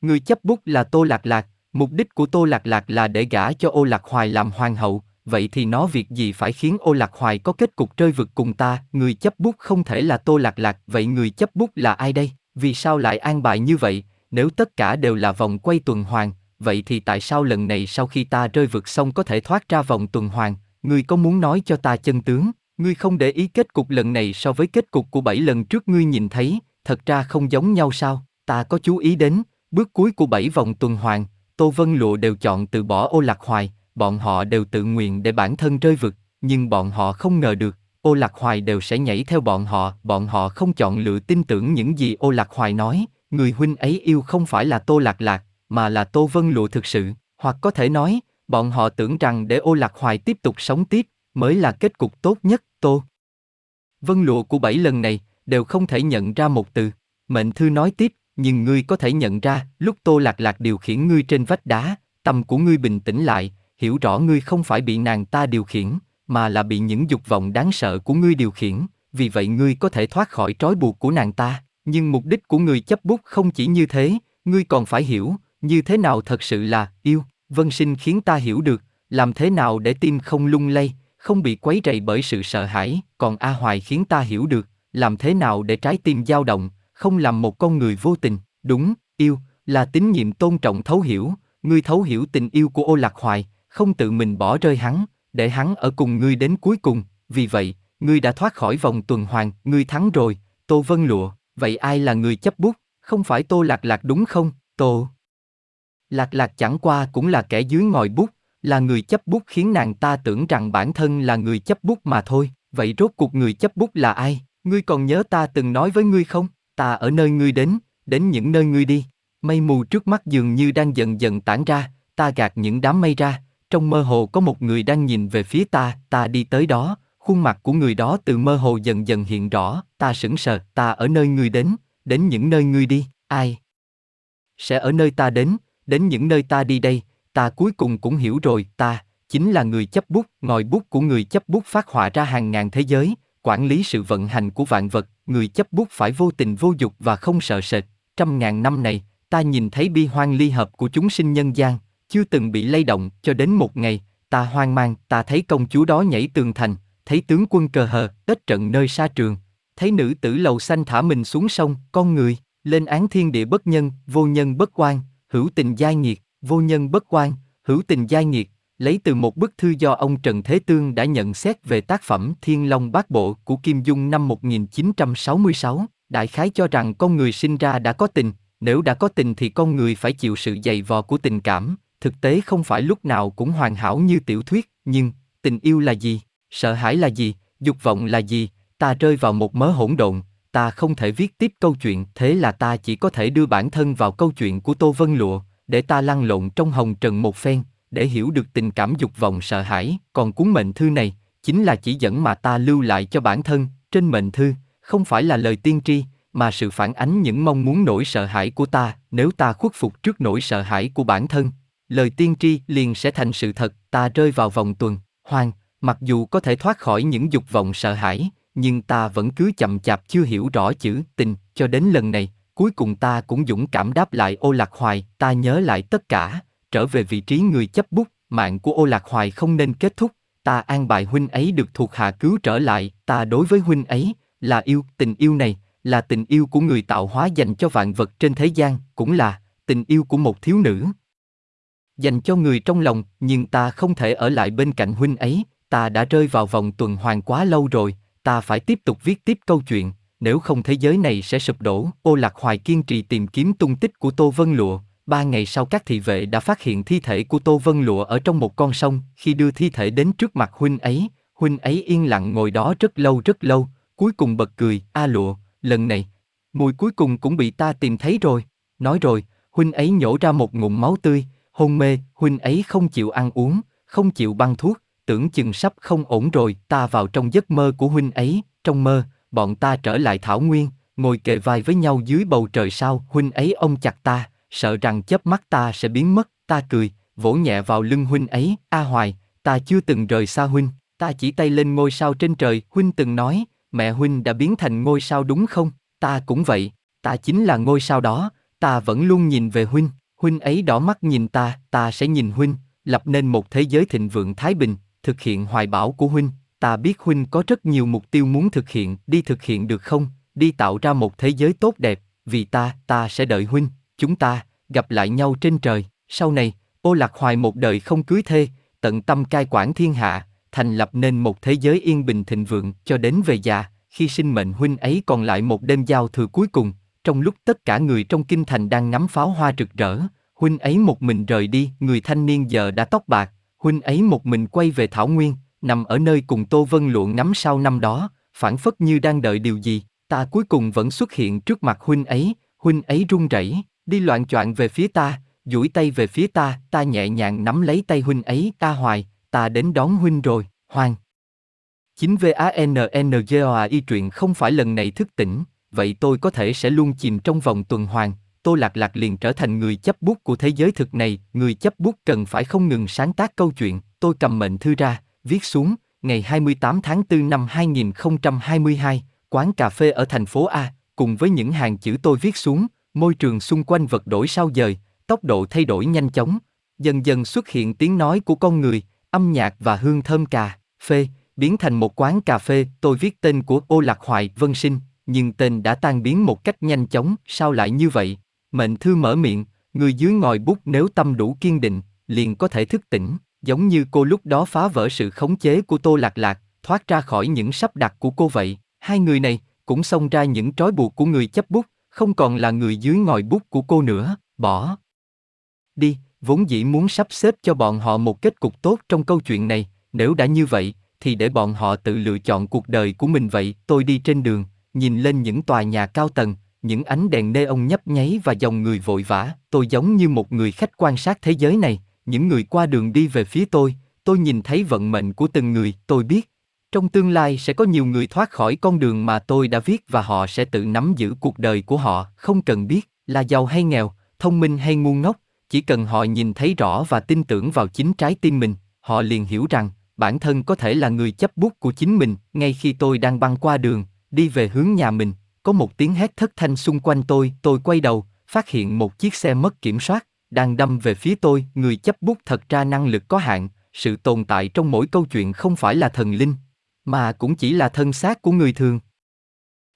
người chấp bút là Tô Lạc Lạc, mục đích của Tô Lạc Lạc là để gả cho ô lạc hoài làm hoàng hậu, vậy thì nó việc gì phải khiến ô lạc hoài có kết cục rơi vực cùng ta, người chấp bút không thể là tô lạc lạc, vậy người chấp bút là ai đây? Vì sao lại an bài như vậy? Nếu tất cả đều là vòng quay tuần hoàn, vậy thì tại sao lần này sau khi ta rơi vực xong có thể thoát ra vòng tuần hoàn? Ngươi có muốn nói cho ta chân tướng? Ngươi không để ý kết cục lần này so với kết cục của bảy lần trước ngươi nhìn thấy, thật ra không giống nhau sao? Ta có chú ý đến, bước cuối của bảy vòng tuần hoàn, Tô Vân Lụa đều chọn từ bỏ ô lạc hoài, bọn họ đều tự nguyện để bản thân rơi vực, nhưng bọn họ không ngờ được, ô lạc hoài đều sẽ nhảy theo bọn họ, bọn họ không chọn lựa tin tưởng những gì ô lạc hoài nói, người huynh ấy yêu không phải là tô lạc lạc, mà là tô vân lụa thực sự, hoặc có thể nói, bọn họ tưởng rằng để ô lạc hoài tiếp tục sống tiếp, mới là kết cục tốt nhất, tô. Vân lụa của bảy lần này, đều không thể nhận ra một từ. Mệnh thư nói tiếp, nhưng ngươi có thể nhận ra, lúc tô lạc lạc điều khiển ngươi trên vách đá, tâm của ngươi bình tĩnh lại, hiểu rõ ngươi không phải bị nàng ta điều khiển, mà là bị những dục vọng đáng sợ của ngươi điều khiển, vì vậy ngươi có thể thoát khỏi trói buộc của nàng ta. Nhưng mục đích của người chấp bút không chỉ như thế, ngươi còn phải hiểu, như thế nào thật sự là yêu. Vân sinh khiến ta hiểu được, làm thế nào để tim không lung lay, không bị quấy rầy bởi sự sợ hãi, còn A Hoài khiến ta hiểu được, làm thế nào để trái tim dao động, không làm một con người vô tình, đúng, yêu, là tín nhiệm tôn trọng thấu hiểu, ngươi thấu hiểu tình yêu của ô lạc hoài, không tự mình bỏ rơi hắn, để hắn ở cùng ngươi đến cuối cùng, vì vậy, ngươi đã thoát khỏi vòng tuần hoàn, ngươi thắng rồi, Tô Vân Lụa, vậy ai là người chấp bút, không phải Tô Lạc Lạc đúng không, Tô? Lạc Lạc chẳng qua cũng là kẻ dưới ngòi bút, là người chấp bút khiến nàng ta tưởng rằng bản thân là người chấp bút mà thôi, vậy rốt cuộc người chấp bút là ai? Ngươi còn nhớ ta từng nói với ngươi không? Ta ở nơi ngươi đến, đến những nơi ngươi đi. Mây mù trước mắt dường như đang dần dần tản ra, ta gạt những đám mây ra, trong mơ hồ có một người đang nhìn về phía ta, ta đi tới đó, khuôn mặt của người đó từ mơ hồ dần dần hiện rõ, ta sững sờ, ta ở nơi ngươi đến, đến những nơi ngươi đi, ai? Sẽ ở nơi ta đến, đến những nơi ta đi đây, ta cuối cùng cũng hiểu rồi, ta, chính là người chấp bút, ngòi bút của người chấp bút phát họa ra hàng ngàn thế giới, quản lý sự vận hành của vạn vật, người chấp bút phải vô tình vô dục và không sợ sệt. Trăm ngàn năm này, ta nhìn thấy bi hoang ly hợp của chúng sinh nhân gian, chưa từng bị lay động, cho đến một ngày, ta hoang mang, ta thấy công chúa đó nhảy tường thành, thấy tướng quân cờ hờ, đất trận nơi xa trường, thấy nữ tử lầu xanh thả mình xuống sông, con người, lên án thiên địa bất nhân, vô nhân bất quan, hữu tình giai nghiệt, vô nhân bất quan, hữu tình giai nghiệt, lấy từ một bức thư do ông Trần Thế Tương đã nhận xét về tác phẩm Thiên Long Bát Bộ của Kim Dung năm 1966, đại khái cho rằng con người sinh ra đã có tình, nếu đã có tình thì con người phải chịu sự dày vò của tình cảm, thực tế không phải lúc nào cũng hoàn hảo như tiểu thuyết, nhưng tình yêu là gì, sợ hãi là gì, dục vọng là gì, ta rơi vào một mớ hỗn độn, ta không thể viết tiếp câu chuyện, thế là ta chỉ có thể đưa bản thân vào câu chuyện của Tô Vân Lụa, để ta lăn lộn trong hồng trần một phen, để hiểu được tình cảm dục vọng sợ hãi, còn cuốn mệnh thư này, chính là chỉ dẫn mà ta lưu lại cho bản thân, trên mệnh thư, không phải là lời tiên tri, mà sự phản ánh những mong muốn nỗi sợ hãi của ta, nếu ta khuất phục trước nỗi sợ hãi của bản thân, lời tiên tri liền sẽ thành sự thật, ta rơi vào vòng tuần, hoang, mặc dù có thể thoát khỏi những dục vọng sợ hãi, nhưng ta vẫn cứ chậm chạp chưa hiểu rõ chữ tình, cho đến lần này, cuối cùng ta cũng dũng cảm đáp lại ô lạc hoài, ta nhớ lại tất cả, trở về vị trí người chấp bút, mạng của ô lạc hoài không nên kết thúc, ta an bài huynh ấy được thuộc hạ cứu trở lại, ta đối với huynh ấy, là yêu, tình yêu này, là tình yêu của người tạo hóa dành cho vạn vật trên thế gian, cũng là tình yêu của một thiếu nữ. Dành cho người trong lòng, nhưng ta không thể ở lại bên cạnh huynh ấy, ta đã rơi vào vòng tuần hoàn quá lâu rồi, ta phải tiếp tục viết tiếp câu chuyện, nếu không thế giới này sẽ sụp đổ. Ô Lạc Hoài kiên trì tìm kiếm tung tích của Tô Vân Lụa. Ba ngày sau các thị vệ đã phát hiện thi thể của Tô Vân Lụa ở trong một con sông. Khi đưa thi thể đến trước mặt huynh ấy, huynh ấy yên lặng ngồi đó rất lâu rất lâu, cuối cùng bật cười, a lụa, lần này, mùi cuối cùng cũng bị ta tìm thấy rồi. Nói rồi, huynh ấy nhổ ra một ngụm máu tươi, hôn mê, huynh ấy không chịu ăn uống, không chịu băng thuốc, tưởng chừng sắp không ổn rồi, ta vào trong giấc mơ của huynh ấy, trong mơ, bọn ta trở lại thảo nguyên, ngồi kề vai với nhau dưới bầu trời sao, huynh ấy ôm chặt ta, sợ rằng chớp mắt ta sẽ biến mất, ta cười, vỗ nhẹ vào lưng huynh ấy, A Hoài, ta chưa từng rời xa huynh, ta chỉ tay lên ngôi sao trên trời, huynh từng nói, mẹ huynh đã biến thành ngôi sao đúng không? Ta cũng vậy, ta chính là ngôi sao đó, ta vẫn luôn nhìn về huynh, huynh ấy đỏ mắt nhìn ta, ta sẽ nhìn huynh, lập nên một thế giới thịnh vượng thái bình, thực hiện hoài bão của huynh, ta biết huynh có rất nhiều mục tiêu muốn thực hiện, đi thực hiện được không? Đi tạo ra một thế giới tốt đẹp, vì ta, ta sẽ đợi huynh, chúng ta gặp lại nhau trên trời. Sau này, Ô Lạc Hoài một đời không cưới thê, tận tâm cai quản thiên hạ, thành lập nên một thế giới yên bình thịnh vượng cho đến về già, khi sinh mệnh huynh ấy còn lại một đêm giao thừa cuối cùng, trong lúc tất cả người trong kinh thành đang ngắm pháo hoa rực rỡ, huynh ấy một mình rời đi, người thanh niên giờ đã tóc bạc, huynh ấy một mình quay về Thảo Nguyên, nằm ở nơi cùng Tô Vân Luộn ngắm sau năm đó, phản phất như đang đợi điều gì, ta cuối cùng vẫn xuất hiện trước mặt huynh ấy, huynh ấy run rẩy, đi loạn choạng về phía ta, duỗi tay về phía ta, ta nhẹ nhàng nắm lấy tay huynh ấy, ta hoài, ta đến đón huynh rồi, hoàng. Chính VANNGOAI truyện không phải lần này thức tỉnh, vậy tôi có thể sẽ luôn chìm trong vòng tuần hoàn, Tô Lạc Lạc liền trở thành người chấp bút của thế giới thực này, người chấp bút cần phải không ngừng sáng tác câu chuyện, tôi cầm mệnh thư ra, viết xuống, ngày 28 tháng 4 năm 2022, quán cà phê ở thành phố A, cùng với những hàng chữ tôi viết xuống, môi trường xung quanh vật đổi sao dời, tốc độ thay đổi nhanh chóng, dần dần xuất hiện tiếng nói của con người, âm nhạc và hương thơm cà phê, biến thành một quán cà phê, tôi viết tên của ô lạc hoài vân sinh, nhưng tên đã tan biến một cách nhanh chóng, sao lại như vậy? Mệnh thư mở miệng, người dưới ngòi bút nếu tâm đủ kiên định, liền có thể thức tỉnh, giống như cô lúc đó phá vỡ sự khống chế của Tô Lạc Lạc, thoát ra khỏi những sắp đặt của cô vậy. Hai người này cũng xông ra những trói buộc của người chấp bút, không còn là người dưới ngòi bút của cô nữa, bỏ. Đi, vốn dĩ muốn sắp xếp cho bọn họ một kết cục tốt trong câu chuyện này, nếu đã như vậy, thì để bọn họ tự lựa chọn cuộc đời của mình vậy. Tôi đi trên đường, nhìn lên những tòa nhà cao tầng, những ánh đèn nê ông nhấp nháy và dòng người vội vã, tôi giống như một người khách quan sát thế giới này, những người qua đường đi về phía tôi, tôi nhìn thấy vận mệnh của từng người, tôi biết, trong tương lai sẽ có nhiều người thoát khỏi con đường mà tôi đã viết và họ sẽ tự nắm giữ cuộc đời của họ, không cần biết là giàu hay nghèo, thông minh hay ngu ngốc, chỉ cần họ nhìn thấy rõ và tin tưởng vào chính trái tim mình, họ liền hiểu rằng bản thân có thể là người chấp bút của chính mình. Ngay khi tôi đang băng qua đường, đi về hướng nhà mình, có một tiếng hét thất thanh xung quanh tôi, tôi quay đầu, phát hiện một chiếc xe mất kiểm soát, đang đâm về phía tôi. Người chấp bút thật ra năng lực có hạn, sự tồn tại trong mỗi câu chuyện không phải là thần linh, mà cũng chỉ là thân xác của người thường.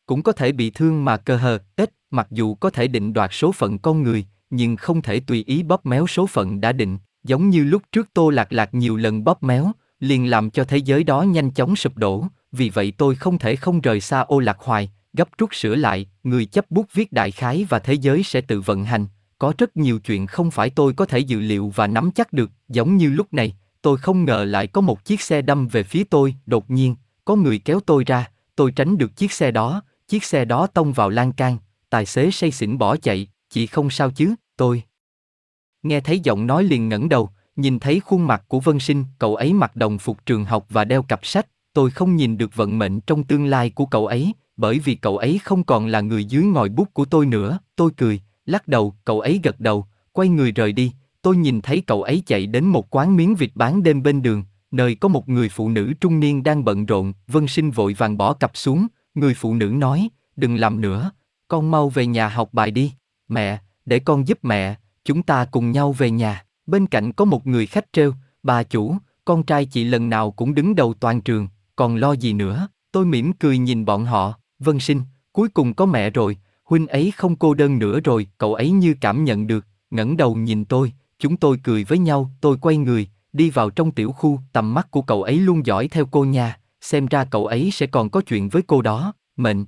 Cũng có thể bị thương mà cơ hờ, ít, mặc dù có thể định đoạt số phận con người, nhưng không thể tùy ý bóp méo số phận đã định, giống như lúc trước Tô Lạc Lạc nhiều lần bóp méo, liền làm cho thế giới đó nhanh chóng sụp đổ, vì vậy tôi không thể không rời xa ô lạc hoài, gấp rút sửa lại, người chấp bút viết đại khái và thế giới sẽ tự vận hành, có rất nhiều chuyện không phải tôi có thể dự liệu và nắm chắc được, giống như lúc này, tôi không ngờ lại có một chiếc xe đâm về phía tôi, đột nhiên, có người kéo tôi ra, tôi tránh được chiếc xe đó, chiếc xe đó tông vào lan can, tài xế say xỉn bỏ chạy, chị không sao chứ, tôi. Nghe thấy giọng nói liền ngẩng đầu, nhìn thấy khuôn mặt của Vân Sinh, cậu ấy mặc đồng phục trường học và đeo cặp sách, tôi không nhìn được vận mệnh trong tương lai của cậu ấy, bởi vì cậu ấy không còn là người dưới ngòi bút của tôi nữa, tôi cười, lắc đầu, cậu ấy gật đầu, quay người rời đi, tôi nhìn thấy cậu ấy chạy đến một quán miếng vịt bán đêm bên đường, nơi có một người phụ nữ trung niên đang bận rộn, Vân Sinh vội vàng bỏ cặp xuống, người phụ nữ nói, đừng làm nữa, con mau về nhà học bài đi, mẹ, để con giúp mẹ, chúng ta cùng nhau về nhà. Bên cạnh có một người khách treo, bà chủ, con trai chị lần nào cũng đứng đầu toàn trường, còn lo gì nữa, tôi mỉm cười nhìn bọn họ, Vân Sinh, cuối cùng có mẹ rồi, huynh ấy không cô đơn nữa rồi, cậu ấy như cảm nhận được, ngẩng đầu nhìn tôi, chúng tôi cười với nhau, tôi quay người, đi vào trong tiểu khu, tầm mắt của cậu ấy luôn dõi theo cô nhà xem ra cậu ấy sẽ còn có chuyện với cô đó, mệnh.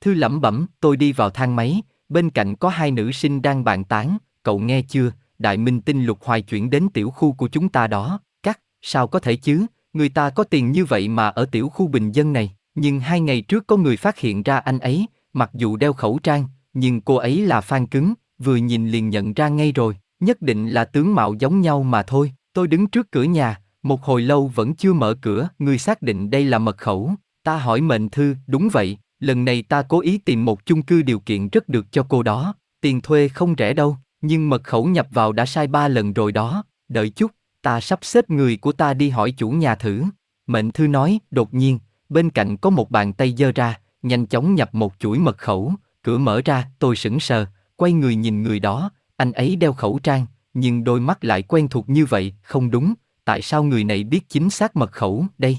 Thư lẩm bẩm, tôi đi vào thang máy, bên cạnh có hai nữ sinh đang bàn tán, cậu nghe chưa, đại minh tinh lục hoài chuyển đến tiểu khu của chúng ta đó, cắt, sao có thể chứ, người ta có tiền như vậy mà ở tiểu khu bình dân này, nhưng hai ngày trước có người phát hiện ra anh ấy, mặc dù đeo khẩu trang, nhưng cô ấy là fan cứng, vừa nhìn liền nhận ra ngay rồi, nhất định là tướng mạo giống nhau mà thôi, tôi đứng trước cửa nhà, một hồi lâu vẫn chưa mở cửa, người xác định đây là mật khẩu, ta hỏi mệnh thư, đúng vậy, lần này ta cố ý tìm một chung cư điều kiện rất được cho cô đó, tiền thuê không rẻ đâu, nhưng mật khẩu nhập vào đã sai ba lần rồi đó, đợi chút, ta sắp xếp người của ta đi hỏi chủ nhà thử. Mệnh thư nói, đột nhiên, bên cạnh có một bàn tay giơ ra, nhanh chóng nhập một chuỗi mật khẩu, cửa mở ra, tôi sững sờ, quay người nhìn người đó, anh ấy đeo khẩu trang, nhưng đôi mắt lại quen thuộc như vậy, không đúng, tại sao người này biết chính xác mật khẩu, đây?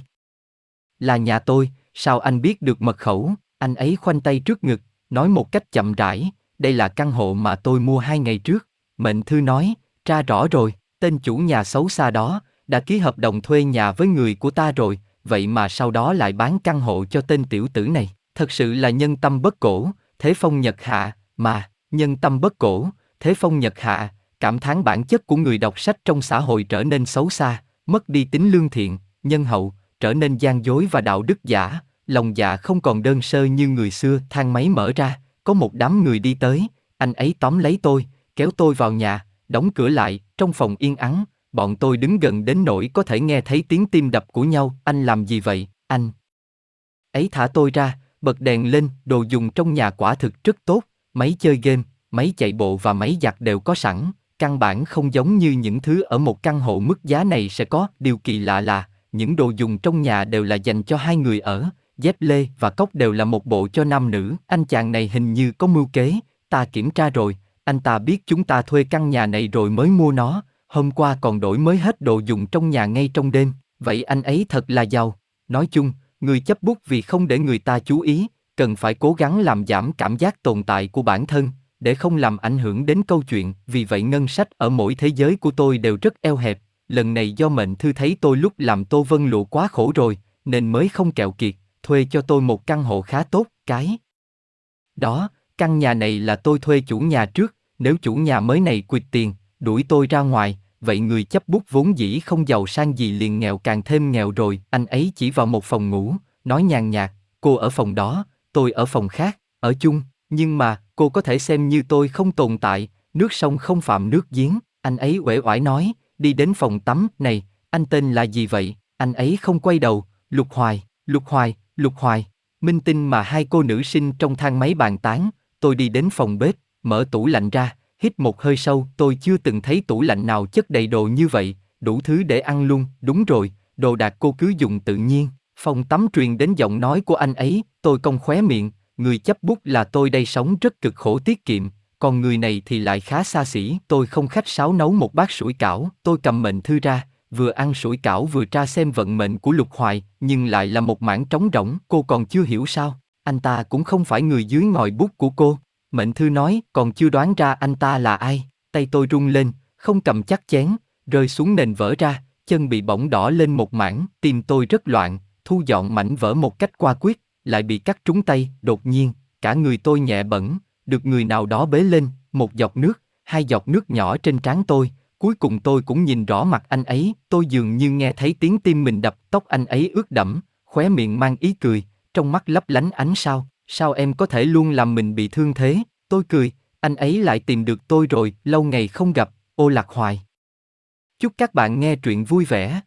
Là nhà tôi, sao anh biết được mật khẩu? Anh ấy khoanh tay trước ngực, nói một cách chậm rãi, đây là căn hộ mà tôi mua hai ngày trước. Mệnh thư nói, tra rõ rồi, tên chủ nhà xấu xa đó, đã ký hợp đồng thuê nhà với người của ta rồi, vậy mà sau đó lại bán căn hộ cho tên tiểu tử này. Thật sự là nhân tâm bất cổ, thế phong nhật hạ, mà, nhân tâm bất cổ, thế phong nhật hạ, cảm thán bản chất của người đọc sách trong xã hội trở nên xấu xa, mất đi tính lương thiện, nhân hậu, trở nên gian dối và đạo đức giả, lòng dạ không còn đơn sơ như người xưa, thang máy mở ra, có một đám người đi tới, anh ấy tóm lấy tôi, kéo tôi vào nhà, đóng cửa lại, trong phòng yên ắng, bọn tôi đứng gần đến nỗi có thể nghe thấy tiếng tim đập của nhau, anh làm gì vậy, anh? Ấy thả tôi ra, bật đèn lên, đồ dùng trong nhà quả thực rất tốt, máy chơi game, máy chạy bộ và máy giặt đều có sẵn, căn bản không giống như những thứ ở một căn hộ mức giá này sẽ có, điều kỳ lạ là, những đồ dùng trong nhà đều là dành cho hai người ở, dép lê và cốc đều là một bộ cho nam nữ, anh chàng này hình như có mưu kế, ta kiểm tra rồi, anh ta biết chúng ta thuê căn nhà này rồi mới mua nó, hôm qua còn đổi mới hết đồ dùng trong nhà ngay trong đêm, vậy anh ấy thật là giàu. Nói chung, người chấp bút vì không để người ta chú ý, cần phải cố gắng làm giảm cảm giác tồn tại của bản thân, để không làm ảnh hưởng đến câu chuyện, vì vậy ngân sách ở mỗi thế giới của tôi đều rất eo hẹp, lần này do mệnh thư thấy tôi lúc làm Tô Vân Lụa quá khổ rồi, nên mới không kẹo kiệt, thuê cho tôi một căn hộ khá tốt, cái. Đó, căn nhà này là tôi thuê chủ nhà trước, nếu chủ nhà mới này quyệt tiền, đuổi tôi ra ngoài, vậy người chấp bút vốn dĩ không giàu sang gì liền nghèo càng thêm nghèo rồi, anh ấy chỉ vào một phòng ngủ, nói nhàn nhạt, cô ở phòng đó, tôi ở phòng khác, ở chung, nhưng mà, cô có thể xem như tôi không tồn tại, nước sông không phạm nước giếng, anh ấy uể oải nói, đi đến phòng tắm, này, anh tên là gì vậy? Anh ấy không quay đầu, Lục Hoài, Lục Hoài, Lục Hoài. Minh tinh mà hai cô nữ sinh trong thang máy bàn tán, tôi đi đến phòng bếp, mở tủ lạnh ra, hít một hơi sâu, tôi chưa từng thấy tủ lạnh nào chất đầy đồ như vậy, đủ thứ để ăn luôn, đúng rồi, đồ đạc cô cứ dùng tự nhiên. Phòng tắm truyền đến giọng nói của anh ấy, tôi cong khóe miệng, người chấp bút là tôi đây sống rất cực khổ tiết kiệm, còn người này thì lại khá xa xỉ. Tôi không khách sáo nấu một bát sủi cảo, tôi cầm mệnh thư ra, vừa ăn sủi cảo vừa tra xem vận mệnh của Lục Hoài, nhưng lại là một mảng trống rỗng. Cô còn chưa hiểu sao? Anh ta cũng không phải người dưới ngòi bút của cô. Mệnh thư nói, còn chưa đoán ra anh ta là ai. Tay tôi rung lên, không cầm chắc chén, rơi xuống nền vỡ ra, chân bị bỏng đỏ lên một mảng, tim tôi rất loạn, thu dọn mảnh vỡ một cách qua quyết, lại bị cắt trúng tay, đột nhiên, cả người tôi nhẹ bẩn, được người nào đó bế lên, một giọt nước, hai giọt nước nhỏ trên trán tôi, cuối cùng tôi cũng nhìn rõ mặt anh ấy, tôi dường như nghe thấy tiếng tim mình đập, tóc anh ấy ướt đẫm, khóe miệng mang ý cười, trong mắt lấp lánh ánh sao, sao em có thể luôn làm mình bị thương thế, tôi cười, anh ấy lại tìm được tôi rồi, lâu ngày không gặp, ô lạc hoài. Chúc các bạn nghe truyện vui vẻ.